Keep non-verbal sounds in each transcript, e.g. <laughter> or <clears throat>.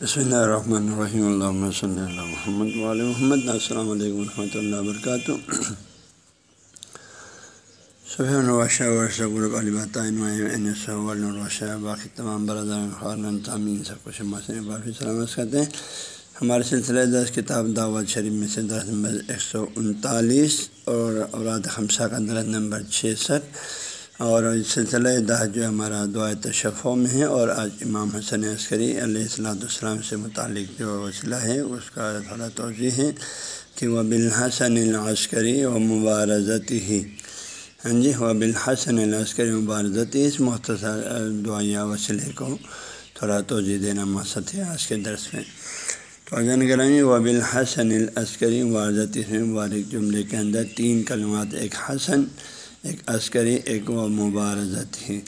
بسم اللہ الرحمن الرحیم اللہ صلی اللہ محمد وعلی محمد السلام علیکم ورحمۃ اللہ وبرکاتہ صبح الواشہ ورثہ غرب باقی تمام برادر خارن تعمین سب کچھ باقی سلامت کرتے ہیں ہمارے سلسلہ دس کتاب دعوت شریف میں سے درخت نمبر ایک سو انتالیس اور اوراد خمسہ کا درخت نمبر چھسٹھ اور سلسلہ دہ جو ہمارا دعا تشفوں میں ہے اور آج امام حسن عسکری علیہ السلاۃ السلام سے متعلق جو وسیلہ ہے، اس کا تھوڑا توضیع ہے کہ وہ بالحسن العسکری و مبارزتی ہی ہاں جی وہ بالحسن العسکری مبارزتی اس مختصر دعائیہ وسیلے کو تھوڑا توجہ دینا مقصد ہے آج کے درس میں۔ تو اجن گرامی و بالحسن العسکری مبارزتی مبارک جملے کے اندر تین کلمات، ایک حسن ایک عسکری، ایک و مبارزت ہی۔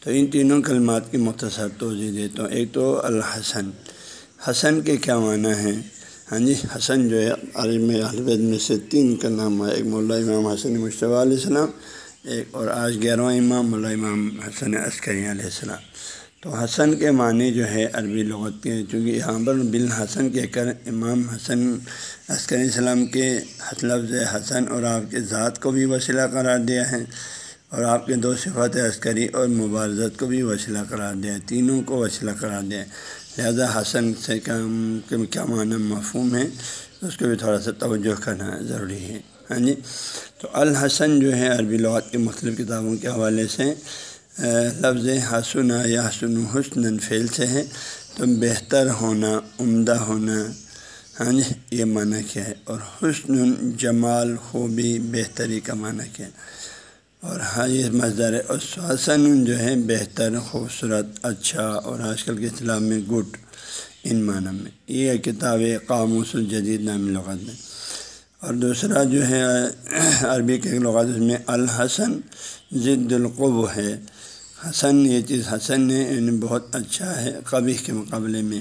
تو ان تینوں کلمات کی مختصر توجہ دیتا ہوں ایک تو الحسن۔ حسن کے کیا معنی ہیں؟ ہاں جی حسن جو ہے عرب میں البید میں سے تین کا نام ہے۔ ایک مولا امام حسن مشتبہ علیہ السلام، ایک اور آج گیارہواں امام مولا امام حسن عسکری علیہ السلام۔ تو حسن کے معنی جو ہے عربی لغت کے، چونکہ یہاں پر بالحسن کہہ کر، امام حسن عسکری السلام کے لفظ حسن اور آپ کے ذات کو بھی وسیلہ قرار دیا ہے اور آپ کے دو صفات عسکری اور مبارزت کو بھی وسیلہ قرار دیا ہے، تینوں کو وسیلہ قرار دیا ہے۔ لہذا حسن سے کیا معنی مفہوم ہے، اس کو بھی تھوڑا سا توجہ کرنا ضروری ہے۔ ہاں جی؟ تو الحسن جو ہے عربی لغات کی مختلف کتابوں کے حوالے سے لفظ حسن یا حسن حسن فعل سے ہے، تو بہتر ہونا، عمدہ ہونا ہاں جی یہ معنی کیا ہے؟ اور حسن جمال خوبی بہتری کا معنی کیا ہے؟ اور ہاں یہ مزدار حسن جو ہے بہتر، خوبصورت اچھا اور آج کل کے اسلام میں گڈ، ان معنی میں۔ یہ کتاب قاموس الجدید نام لغت میں۔ اور دوسرا جو ہے، عربی کے لغات اس میں الحسن ضد القب ہے۔ حسن، یہ چیز حسن ہے یعنی بہت اچھا ہے قبی کے مقابلے میں۔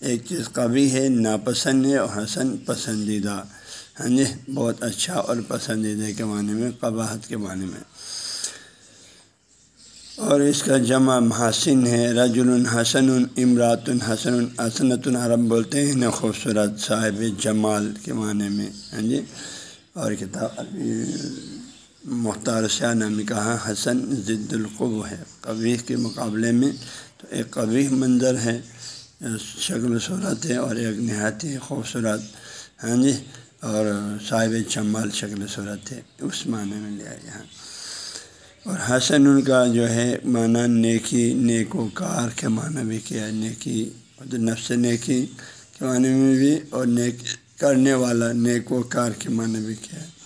ایک چیز قبی ہے، ناپسند ہے اور حسن پسندیدہ۔ ہاں جی بہت اچھا اور پسندیدہ کے معنی میں، قباحت کے معنی میں۔ اور اس کا جمع محاسن ہے رج الحسن امرات الحسن حسنۃ العرب بولتے ہیں نا خوبصورت صاحب جمال کے معنی میں۔ ہاں جی اور کتاب۔ مختار شاہ نامی کہا، حسن ضد القب ہے۔ قبی کے مقابلے میں تو ایک قبی منظر ہے، شکل و صورت ہے اور ایک نہایتی خوبصورت ہاں جی؟ اور صاحب چمبال شکل صورت ہے، اس معنی میں لیا یہاں اور حسن ان کا جو ہے، معنی نیکی نیک و کار کے معنی بھی کیا نیکی نفس نیکی کے معنی میں بھی اور نیک کرنے والا نیک و کار کے معنی بھی کیا ہے۔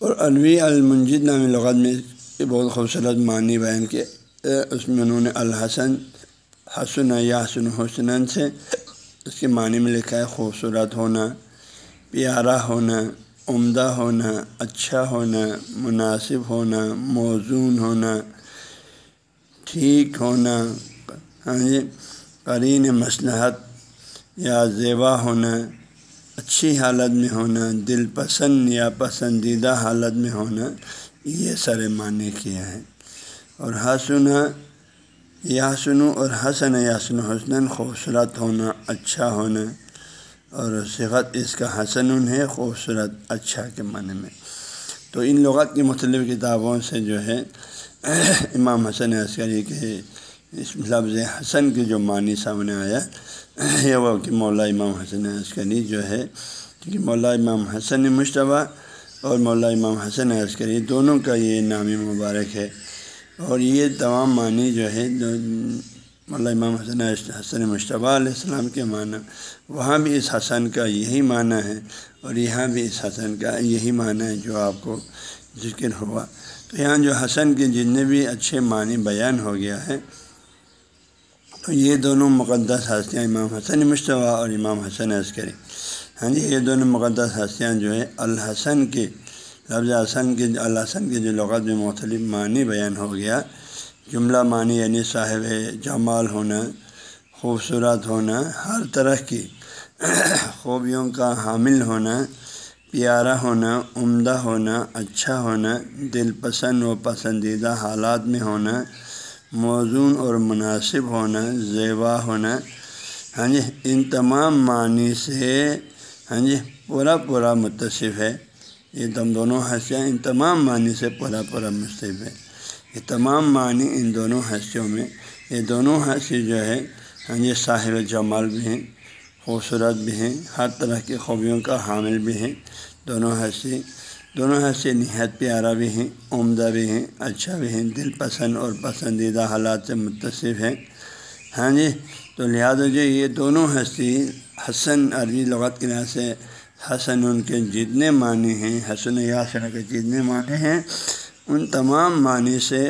اور الوی المنجد نامی لغت میں بہت خوبصورت معنی بیان کے اس میں انہوں نے الحسن، حسن یا حسن حسن سے اس کے معنی میں لکھا ہے خوبصورت ہونا، پیارا ہونا، عمدہ ہونا اچھا ہونا، مناسب ہونا، موزون ہونا، ٹھیک ہونا ہاں جی قرین مصلحت یا زیبا ہونا اچھی حالت میں ہونا، دل پسند یا پسندیدہ حالت میں ہونا، یہ سر معنی کیا ہے۔ اور حسن یا سنو اور حسن، یاسن حسن خوبصورت ہونا اچھا ہونا۔ اور صفت اس کا حسن ہے، خوبصورت اچھا کے معنی میں۔ تو ان لغت کی مختلف کتابوں سے جو ہے، امام حسن عسکری کے اس لفظ حسن کی جو معنی سامنے آیا <coughs> یہ وہ کہ مولا امام حسن عسکری جو ہے، کیونکہ مولا امام حسن مشتبہ اور مولا امام حسن عسکری دونوں کا یہ نامی مبارک ہے۔ اور یہ تمام معنی جو ہے مولا امام حسن حسن مشتبہ علیہ السلام کے معنی، وہاں بھی اس حسن کا یہی معنی ہے اور یہاں بھی اس حسن کا یہی معنی ہے جو آپ کو ذکر ہوا۔ تو یہاں جو حسن کے جتنے بھی اچھے معنی بیان ہو گیا ہے تو یہ دونوں مقدس ہستیاں امام حسن مشتبہ اور امام حسن عسکری ہاں جی یہ دونوں مقدس ہستیاں جو ہے الحسن کے، لفظ حسن کے، الحسن کے جو لغت میں مختلف معنی بیان ہو گیا۔ جملہ معنی یعنی صاحب جمال ہونا، خوبصورت ہونا، ہر طرح کی خوبیوں کا حامل ہونا، پیارا ہونا، عمدہ ہونا اچھا ہونا، دل پسند و پسندیدہ حالات میں ہونا موزون اور مناسب ہونا، زیبا ہونا۔ ہاں جی ان تمام معنی سے ہاں جی پورا پورا متصف ہے۔ یہ تم دونوں ہنسیاں ان تمام معنی سے پورا پورا مصطف ہے۔ یہ تمام معنی ان دونوں ہنسیوں میں، یہ دونوں ہنسی جو ہے ہاں جی صاحب جمال بھی ہیں، خوبصورت بھی ہیں، ہر طرح کی خوبیوں کا حامل بھی ہیں۔ دونوں ہنسی دونوں ہنسی نہایت پیارا بھی ہیں، عمدہ بھی ہیں اچھا بھی ہیں، دل پسند اور پسندیدہ حالات سے متصف ہیں۔ ہاں جی تو لہٰذا جو یہ دونوں ہنسی حسن عربی لغت کے لحاظ سے حسن ان کے جتنے معنی ہیں، حسن یاسن کے جتنے معنی ہیں، ان تمام معنی سے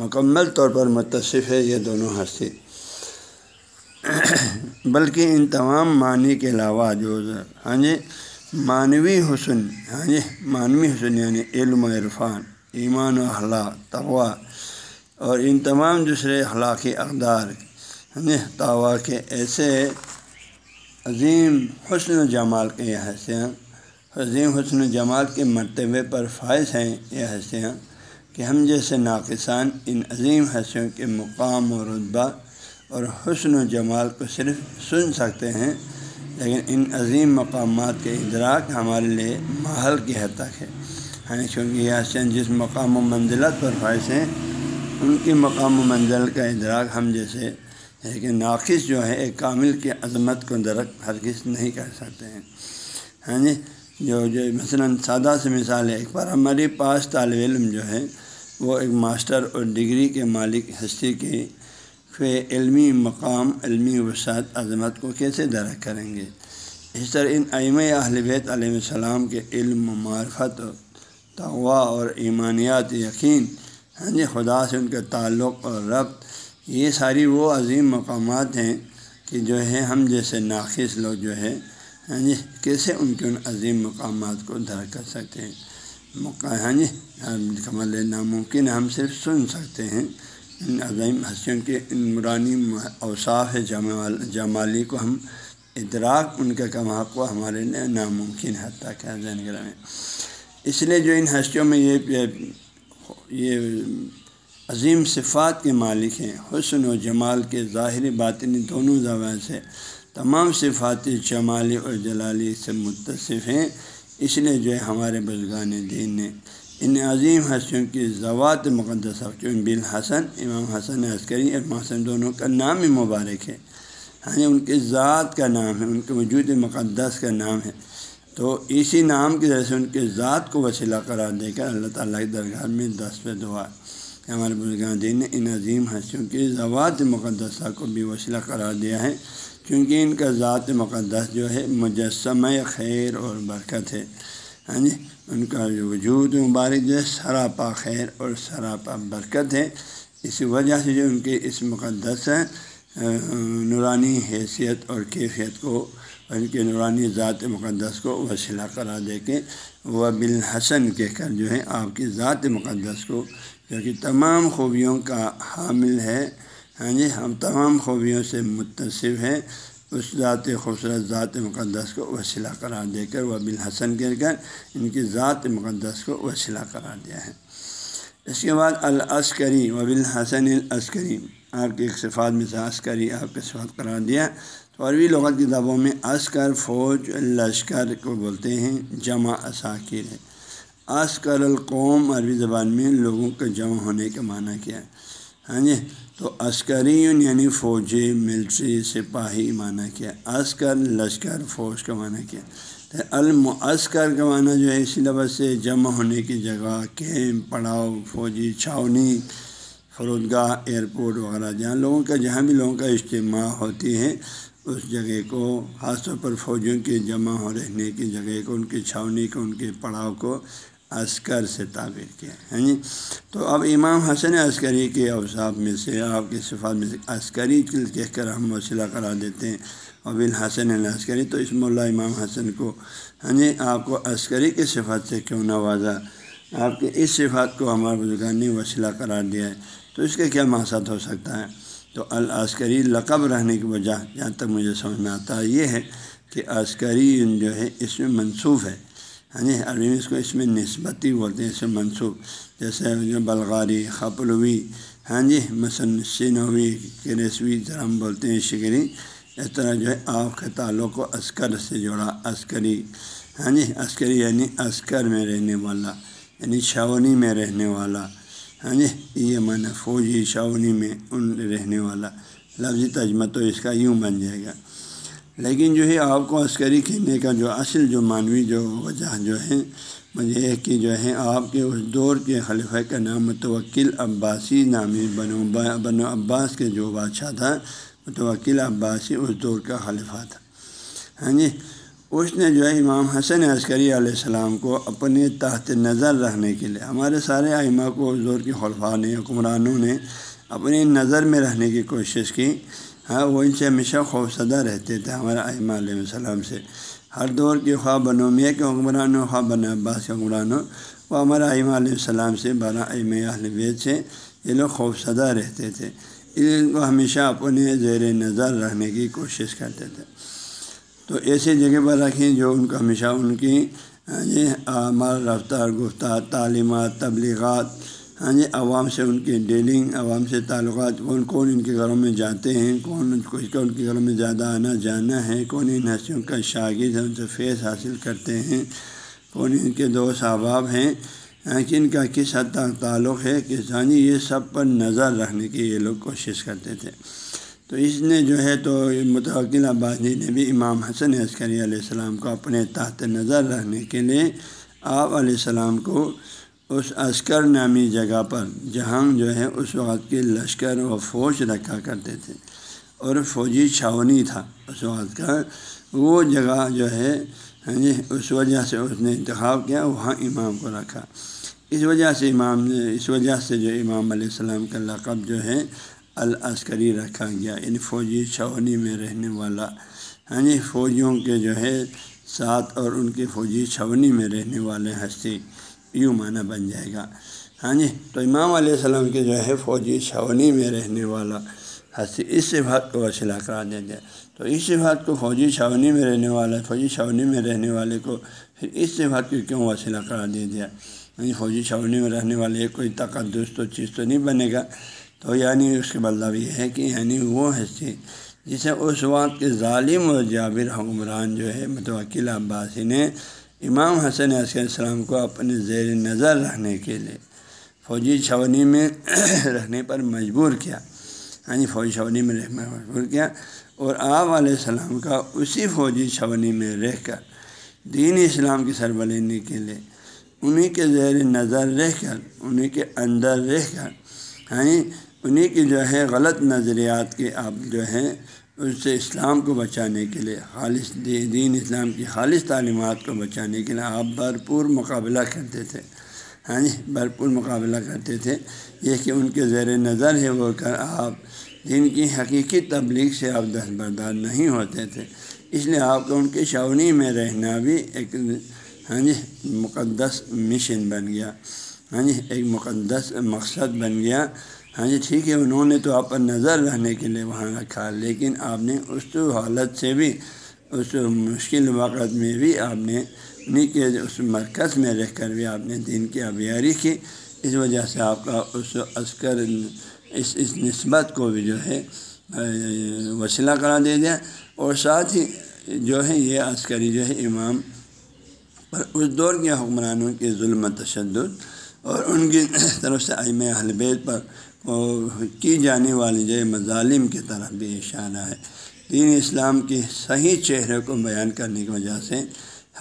مکمل طور پر متصف ہے یہ دونوں ہنسی بلکہ ان تمام معنی کے علاوہ جو ہاں جی معنوی حسن ہاں جی معنوی حسن یعنی علم و عرفان، ایمان و اخلاق تغوا اور ان تمام دوسرے اخلاقی اقدار ہاں جی توا کے ایسے عظیم حسن و جمال کے یہ حسیاں عظیم حسن و جمال کے مرتبے پر فائز ہیں یہ حسیاں کہ ہم جیسے ناقصان ان عظیم حسیوں کے مقام و رتبہ اور حسن و جمال کو صرف سن سکتے ہیں۔ لیکن ان عظیم مقامات کے ادراک ہمارے لیے محل کی حد تک ہے۔ ہاں کیونکہ یہ حسین جس مقام و منزلت پر فائز ہیں، ان کی مقام و منزل کا ادراک ہم جیسے کہ ناقص جو ہے، ایک کامل کی عظمت کو درک ہرگز نہیں کر سکتے ہیں۔ ہاں جی جو جو مثلاً سادہ سے مثال ہے، ایک بار ہماری پاس طالب علم جو ہے، وہ ایک ماسٹر اور ڈگری کے مالک ہستی کی فی علمی مقام، علمی وسعت عظمت کو کیسے درک کریں گے؟ اس طرح ان ائم اہل بیت علیہ السلام کے علم و معرفت تغوا اور ایمانیات یقین ہاں جی خدا سے ان کا تعلق اور ربط، یہ ساری وہ عظیم مقامات ہیں کہ جو ہے ہم جیسے ناقص لوگ جو ہے ہاں جی کیسے ان کے ان عظیم مقامات کو درک کر سکتے ہیں؟ ہاں جی کمل ناممکن ہم صرف سن سکتے ہیں ان عظیم ہنسیوں کے ان مرانی اوصاف جمال جمالی کو ہم ادراک ان کے کما کو ہمارے لیے ناممکن حد تک ہے ذہن میں۔ اس لیے جو ان ہستیوں میں یہ یہ عظیم صفات کے مالک ہیں، حسن و جمال کے ظاہری باطنی دونوں زبان سے تمام صفاتی جمالی اور جلالی سے متصف ہیں۔ اس لیے جو ہے ہمارے بزرگان دین نے ان عظیم حسیوں کی ضوات مقدس بالحسن امام حسن عسکری امام حسن دونوں کا نام ہی مبارک ہے۔ ہاں ان کی ذات کا نام ہے، ان کے وجود مقدس کا نام ہے۔ تو اسی نام کی وجہ سے ان کے ذات کو وسیلہ قرار دے کر اللہ تعالیٰ کی درگاہ میں دس پہ دعا۔ کہ ہمارے بزرگان دین نے ان عظیم ہنسیوں کی ذوات مقدسہ کو بھی وسیلہ قرار دیا ہے۔ کیونکہ ان کا ذات مقدس جو ہے مجسمہ خیر اور برکت ہے۔ ہاں جی؟ ان کا جو وجود مبارک جو ہے، سراپا خیر اور سراپا برکت ہے۔ اسی وجہ سے جو ان کے اس مقدس نورانی حیثیت اور کیفیت کو، ان کے نورانی ذات مقدس کو وسیلہ قرار دے کے، وہ بالحسن کہہ کر جو ہے آپ کی ذات مقدس کو، جو کہ تمام خوبیوں کا حامل ہے۔ ہاں جی؟ ہم تمام خوبیوں سے متصف ہے اس ذات خوبصورت ذات مقدس کو وسیلہ قرار دے کر وہ بالحسن کر کر ان کی ذات مقدس کو وسیلہ قرار دیا ہے۔ اس کے بعد العسکری و بالحسن العسکری۔ آپ کے ایک صفات میں سے عسکری آپ کے صفات قرار دیا۔ تو عربی لغت کتابوں میں عسکر، فوج، لشکر کو بولتے ہیں، جمع اساکر ہے عسکر القوم عربی زبان میں لوگوں کے جمع ہونے کا معنی کیا ہے۔ ہاں جی؟ تو عسکری یعنی فوجی ملٹری، سپاہی معنی کیا؟ عسکر، لشکر، فوج کا معنی کیا؟ المعسکر کا معنی جو ہے، اسی لفظ سے جمع ہونے کی جگہ، کیمپ، پڑاؤ، فوجی چھاونی، فرودگاہ، ایئرپورٹ وغیرہ، جہاں لوگوں کا، جہاں بھی لوگوں کا اجتماع ہوتی ہے، اس جگہ کو، خاص طور پر فوجیوں کے جمع ہو رہنے کی جگہ کو، ان کی چھاونی کو، ان کے پڑاؤ کو عسکر سے تعبیر کیا ہے جی تو اب امام حسن عسکری کے اوصاف میں سے، آپ کی صفات میں سے عسکری کہہ کر ہم وسیلہ کرا دیتے ہیں اب الحسن عسکری تو اسم اللہ امام حسن کو ہاں جی آپ کو عسکری کی صفات سے کیوں نوازا؟ آپ کے اس صفات کو ہمارے بزرگان نے وسیلہ قرار دیا ہے، تو اس کا کیا مقصد ہو سکتا ہے؟ تو العسکری لقب رہنے کی وجہ جہاں تک مجھے سمجھ میں آتا ہے، یہ ہے کہ عسکری جو ہے اس میں منصوف ہے۔ ہاں جی عربی میں اس کو اس میں نسبتی بولتے ہیں، اس میں منصوب جیسے جو بلغاری خپلوی ہاں جی مثلاً سینوی کرسوی ہم بولتے ہیں، شکری۔ اس طرح جو ہے آپ کے تعلق کو عسکر سے جوڑا، عسکری۔ ہاں جی عسکری یعنی عسکر میں رہنے والا یعنی چھاونی میں رہنے والا۔ ہاں جی یہ معنی فوجی چھاونی میں ان رہنے والا۔ لفظی تجمہ تو اس کا یوں بن جائے گا۔ لیکن جو ہے آپ کو عسکری کہنے کا جو اصل جو معنوی جو وجہ جو ہے، مجھے ہے کہ جو ہے آپ کے اس دور کے خلیفہ کا نام متوکل عباسی نامی بنو بنو عباس کے جو بادشاہ تھا، متوکل عباسی اس دور کا خلیفہ تھا۔ ہاں جی اس نے جو ہے امام حسن عسکری علیہ السلام کو اپنے تحت نظر رکھنے کے لیے، ہمارے سارے ائمہ کو اس دور کے خلفاء نے، حکمرانوں نے اپنی نظر میں رہنے کی کوشش کی۔ ہاں وہ ان سے ہمیشہ خوفزدہ رہتے تھے، ہمارے ائمہ علیہ السلام سے۔ ہر دور کے خواہ بنومیہ کے حکمران ہو خواہ بن عباس کے حکمران ہو وہ ہمارے ائمہ علیہ السلام سے بارہ ائم اہل بیت سے یہ لوگ خوفزدہ رہتے تھے۔ ان کو ہمیشہ اپنے زیر نظر رکھنے کی کوشش کرتے تھے۔ تو ایسی جگہ پر رکھیں جو ان کو ہمیشہ ان کی ہاں جی عمل رفتار، گفتار، تعلیمات، تبلیغات ہاں جی عوام سے ان کی ڈیلنگ، عوام سے تعلقات، کون کون ان کے گھروں میں جاتے ہیں، کون کچھ کا ان کے گھروں میں زیادہ آنا جانا ہے، کون ان ہنسیوں کا شاگرد ہے ان سے فیض حاصل کرتے ہیں، کون ان کے دوست احباب ہیں یعنی کن کا کس حد تک تعلق ہے کہ ہاں جی یہ سب پر نظر رکھنے کی یہ لوگ کوشش کرتے تھے۔ تو اس نے جو ہے تو متوقع آبادی نے بھی امام حسن عسکری علیہ السلام کو اپنے تحت نظر رکھنے کے لیے آپ علیہ السلام کو اس عسکر نامی جگہ پر جہاں جو ہے اس وقت کے لشکر و فوج رکھا کرتے تھے اور فوجی چھاونی تھا اس وقت کا۔ وہ جگہ جو ہے ہاں جی اس وجہ سے اس نے انتخاب کیا، وہاں امام کو رکھا۔ اس وجہ سے امام نے، اس وجہ سے جو امام علیہ السلام کا لقب جو ہے العسکری رکھا گیا یعنی فوجی چھونی میں رہنے والا۔ ہاں جی فوجیوں کے جو ہے، ساتھ اور ان کے فوجی چھونی میں رہنے والے ہستی۔ یوں معنی بن جائے گا۔ ہاں جی تو امام علیہ السلام کے جو ہے فوجی چھونی میں رہنے والا ہستی اس صفات کو وسیلہ کرا دیا جائے تو اس صفات کو فوجی چھونی میں رہنے والا، فوجی چھونی میں رہنے والے کو پھر اس صفات کو کیوں وسیلہ کرا دیا گیا؟ یعنی فوجی چھونی میں رہنے والے کوئی تقدس تو چیز تو نہیں بنے گا۔ تو یعنی اس کے مطلب یہ ہے کہ یعنی وہ ہستی جسے اس وقت کے ظالم و جابر حکمران جو ہے متوکل عباسی نے امام حسن علیہ السلام کو اپنے زیر نظر رکھنے کے لیے فوجی چھونی میں <coughs> رہنے پر مجبور کیا۔ ہاں جی فوجی چھونی میں رہنے پر مجبور کیا اور آپ علیہ السلام کا اسی فوجی چھونی میں رہ کر دین اسلام کی سربلندی کے لیے انہیں کے زیر نظر رہ کر انہیں کے اندر رہ کر ہاں جی، انہیں کی جو ہے غلط نظریات کے آپ جو ہیں اس سے اسلام کو بچانے کے لیے، خالص دین اسلام کی خالص تعلیمات کو بچانے کے لیے آپ بھرپور مقابلہ کرتے تھے۔ ہاں جی بھرپور مقابلہ کرتے تھے۔ یہ کہ ان کے زیر نظر ہے وہ کر آپ دین کی حقیقی تبلیغ سے آپ دستبردار نہیں ہوتے تھے۔ اس لیے آپ کو ان کے شونی میں رہنا بھی ایک ہاں جی مقدس مشن بن گیا۔ ہاں جی ایک مقدس مقصد بن گیا۔ ہاں جی ٹھیک ہے، انہوں نے تو آپ پر نظر رہنے کے لیے وہاں رکھا، لیکن آپ نے اس حالت سے بھی، اس مشکل وقت میں بھی آپ نے انہیں کے اس مرکز میں رہ کر بھی آپ نے دین کی آبیاری کی۔ اس وجہ سے آپ کا اس عسکر، اس اس نسبت کو بھی جو ہے، وسیلہ کرا دے دیا۔ اور ساتھ ہی جو ہے، یہ عسکری جو ہے، امام پر اس دور کے حکمرانوں کے ظلم تشدد اور ان کی طرف سے ائم اہل بیت پر کی جانے والی جو مظالم کی طرف بھی اشارہ ہے۔ دین اسلام کے صحیح چہرے کو بیان کرنے کی وجہ سے،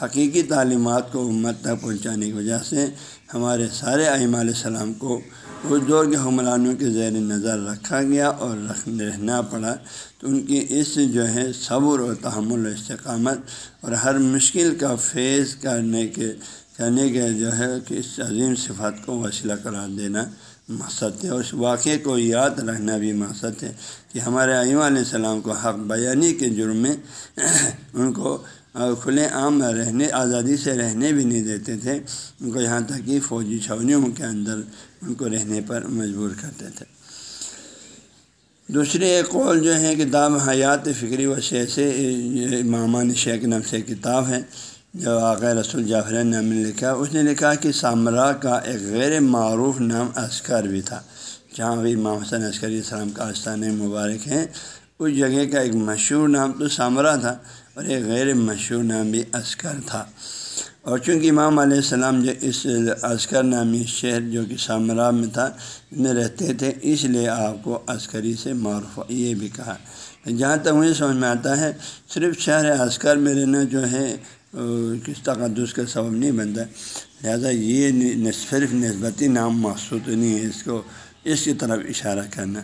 حقیقی تعلیمات کو امت تک پہنچانے کی وجہ سے ہمارے سارے ائمہ علیہ السلام کو اس دور کے حکمرانوں کے زیر نظر رکھا گیا اور رہنا پڑا۔ تو ان کی اس جو ہے صبر و تحمل و استقامت اور ہر مشکل کا فیض کرنے کے یعنی کرنے کے جو ہے کہ اس عظیم صفات کو وسیلہ قرار دینا مقصد ہے اس واقعے کو یاد رکھنا بھی مقصد ہے کہ ہمارے عیم علیہ السلام کو حق بیانی کے جرم میں <clears throat> ان کو کھلے عام رہنے، آزادی سے رہنے بھی نہیں دیتے تھے۔ ان کو یہاں تک کہ فوجی چھونیوں کے اندر ان کو رہنے پر مجبور کرتے تھے۔ دوسری ایک قول جو ہے کتاب حیات فکری و شے سے امامان شیخ نام سے کتاب ہے۔ جو آقا رسول جعفر نے لکھا، اس نے لکھا کہ سامرا کا ایک غیر معروف نام عسکر بھی تھا۔ جہاں بھی امام حسن عسکری السلام کا آستان مبارک ہے، اس جگہ کا ایک مشہور نام تو سامرا تھا اور ایک غیر مشہور نام بھی عسکر تھا۔ اور چونکہ امام علیہ السلام جو اس عسکر نامی شہر جو کہ سامرا میں تھا، میں رہتے تھے، اس لیے آپ کو عسکری سے معروف یہ بھی کہا۔ جہاں تک مجھے سمجھ میں آتا ہے، صرف شہر عسکر میں رہنا جو ہے کس تقدس کا سبب نہیں بنتا لہٰذا یہ صرف نسبتی نام مقصود نہیں ہے، اس کو اس کی طرف اشارہ کرنا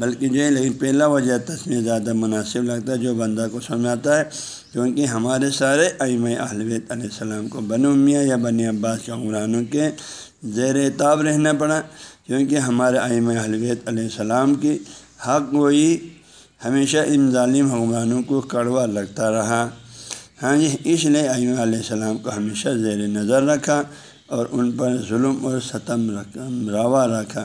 بلکہ جو ہے، لیکن پہلا وجہ تصویر زیادہ مناسب لگتا ہے جو بندہ کو سمجھ آتا ہے، کیونکہ ہمارے سارے ائم اہلویت علیہ السلام کو بن میاں یا بن عباس کے عمرانوں کے زیر تاب رہنا پڑا۔ کیونکہ ہمارے ائم اہلویت علیہ السلام کی حق گوئی ہمیشہ ان ظالم حکمرانوں کو کڑوا لگتا رہا۔ ہاں جی اس لیے ائم علیہ السلام کو ہمیشہ زیر نظر رکھا اور ان پر ظلم اور ستم رکھا روا رکھا۔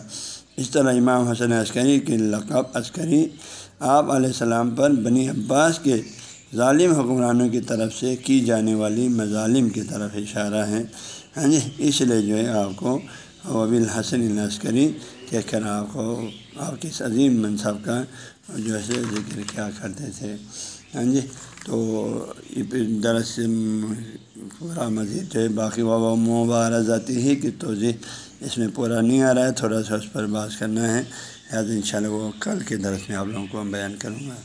اس طرح امام حسن عسکری کے لقب عسکری آپ علیہ السلام پر بنی عباس کے ظالم حکمرانوں کی طرف سے کی جانے والی مظالم کی طرف اشارہ ہے۔ ہاں جی اس لیے جو ہے آپ کو وبی الحسن عسکری کہہ کر آپ کو، آپ کے اس عظیم منصب کا جو ہے ذکر کیا کرتے تھے۔ ہاں جی؟ تو درس پورا مزید جو ہے باقی وبا مبارزاتی ہی کی توضیع اس میں پورا نہیں آ رہا ہے، تھوڑا سا اس پر بات کرنا ہے۔ لہٰذا ان شاء اللہ وہ کل کے درس میں آپ لوگوں کو بیان کروں گا۔